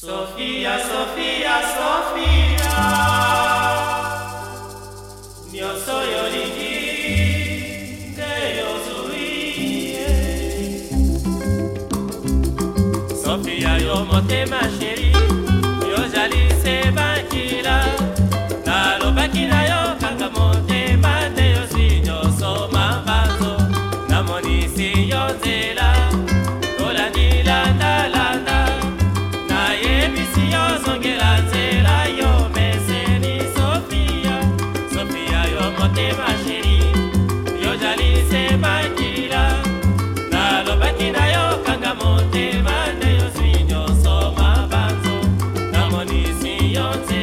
Sofia, Sofia, Sofia, nyonso yolingi nde yozwi ye. Sofia yo motema your tears.